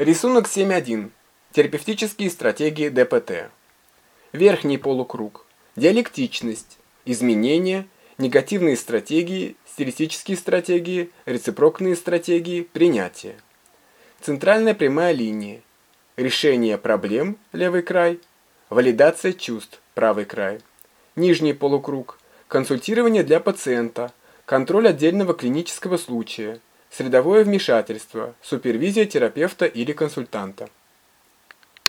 Рисунок 7.1. Терапевтические стратегии ДПТ. Верхний полукруг. Диалектичность. Изменения. Негативные стратегии. Стилистические стратегии. Рецепрокные стратегии. Принятие. Центральная прямая линия. Решение проблем. Левый край. Валидация чувств. Правый край. Нижний полукруг. Консультирование для пациента. Контроль отдельного клинического случая средовое вмешательство, супервизия терапевта или консультанта.